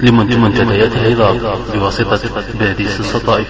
لمنتديات العظام بواسطة باديس السطايفي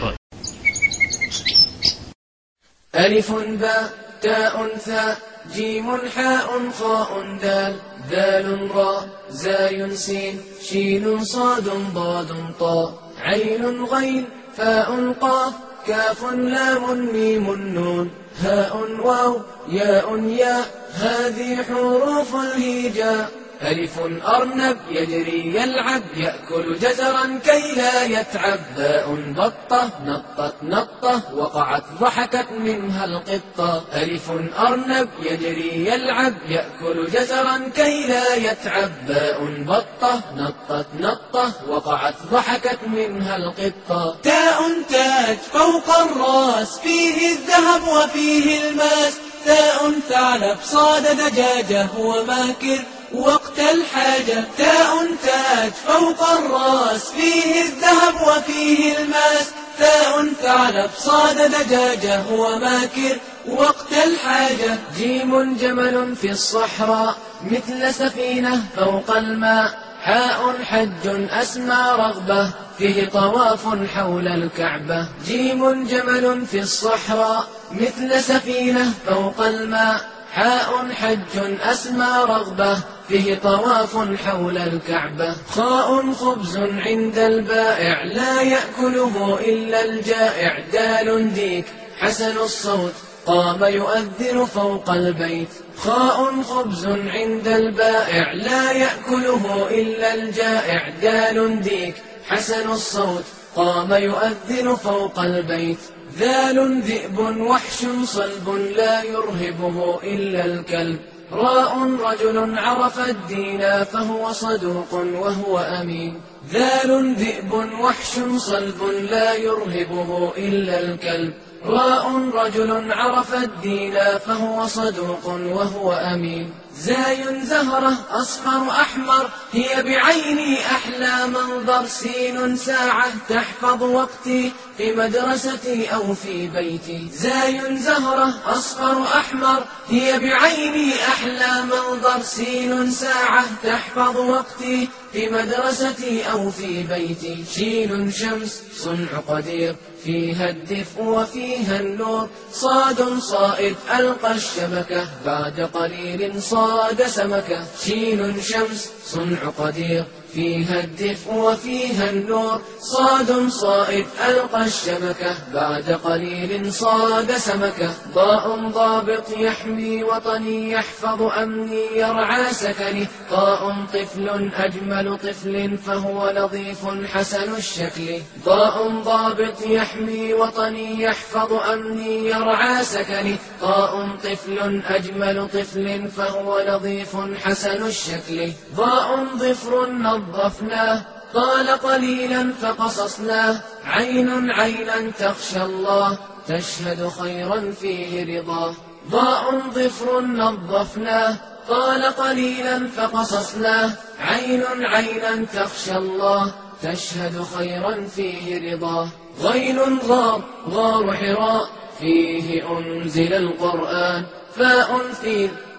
ألف باء تاء ثاء جيم حاء خاء دال ذال راء زاي سين شين صاد ضاد طاء عين غين فاء قاف كاف لام ميم نون هاء واو ياء ياء هذه حروف الهجاء. ألف أرنب يجري يلعب يأكل جزرا كي لا يتعب. باء بطة نطت نطة وقعت ضحكت منها القطة. ألف أرنب يجري يلعب يأكل جزرا كي لا يتعب. باء بطة نطت نطة وقعت ضحكت منها القطة. تاء تاج فوق الراس فيه الذهب وفيه الماس. ثاء ثعلب صاد دجاجة وماكر وقت الحاجة تاء تاج فوق الراس فيه الذهب وفيه الماس. ثاء ثعلب صاد دجاجة وماكر وقت الحاجة جيم جمل في الصحراء مثل سفينة فوق الماء. حاء حج أسمى رغبة فيه طواف حول الكعبة. جيم جمل في الصحراء مثل سفينة فوق الماء. حاء حج أسمى رغبة فيه طواف حول الكعبة. خاء خبز عند البائع لا يأكله إلا الجائع. دال ديك حسن الصوت قام يؤذن فوق البيت. خاء خبز عند البائع لا يأكله إلا الجائع. دال ديك حسن الصوت قام يؤذن فوق البيت. ذال ذئب وحش صلب لا يرهبه إلا الكلب. راء رجل عرف الدين فهو صدوق وهو أمين. ذال ذئب وحش صلب لا يرهبه إلا الكلب. راء رجل عرف الدين فهو صدوق وهو أمين. زاي زهرة أصفر أحمر هي بعيني أحلى منظر سين ساعة تحفظ وقتي في مدرستي أو في بيتي. زاي زهرة أصفر أحمر هي بعيني أحلى منظر سين ساعة تحفظ وقتي في مدرستي أو في بيتي. شين شمس صنع قدير. فيها الدفء وفيها النور. صاد صائد ألقى الشبكة. بعد قليل صاد سمكة. شين شمس صنع قدير. فيها الدفء وفيها النور. صاد صائد ألقى الشبكة بعد قليل صاد سمكة ضاء ضابط يحمي وطني يحفظ أمني يرعى سكني. طاء طفل أجمل طفل فهو نظيف حسن الشكل. ضاء ضابط يحمي وطني يحفظ أمني يرعى سكني. طاء طفل أجمل طفل فهو نظيف حسن الشكل. ضاء ظفر نظفناه قال قليلا فقصصناه عين عينا تخشى الله تشهد خيرا فيه رضاه. ضاء ظفر نظفناه قال قليلا فقصصناه عين عينا تخشى الله تشهد خيرا فيه رضاه. غين غار غار حراء فيه أنزل القرآن. فاء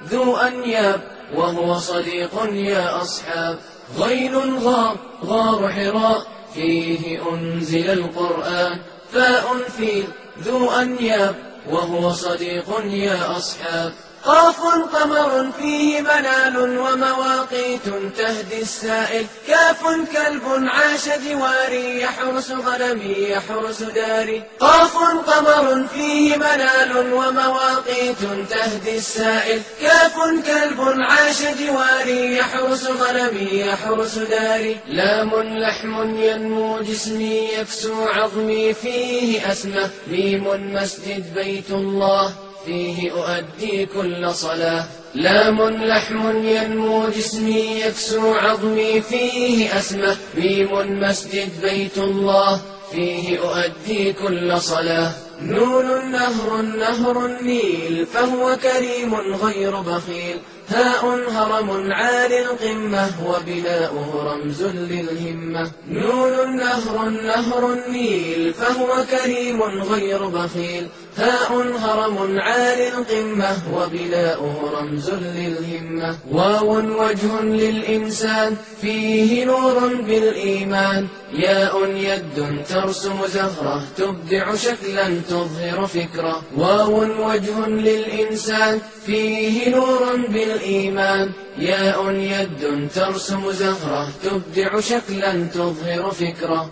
ذو أنياب وهو صديق يا أصحاب. غين غار غار حراء فيه أنزل القرآن فاء فيل ذو أنياب وهو صديق يا أصحاب. قاف قمر فيه منال ومواقيت تهدي السائل. كاف كلب عاش جواري يحرس غنمي يحرس داري. قاف قمر فيه منال ومواقيت تهدي السائل. كاف كلب عاش جواري يحرس غنمي يحرس داري. لام لحم ينمو جسمي يكسو عظمي فيه أسمى ميم مسجد بيت الله. فيه أؤدي كل صلاة. لام لحم ينمو جسمي يكسو عظمي فيه أسمى. ميم مسجد بيت الله فيه أؤدي كل صلاة. نون نهر نهر النيل فهو كريم غير بخيل. هاء هرم عال القمة وبناؤه رمز للهمة. نون نهر نهر النيل فهو كريم غير بخيل. هاء هرم عال القمة وبناؤه رمز للهمة. واو وجه للإنسان فيه نور بالإيمان. ياء يد ترسم زهرة تبدع شكلا تظهر فكرة. واو وجه للإنسان فيه نور بالإيمان. ياء يد ترسم زهرة تبدع شكلا تظهر فكرة.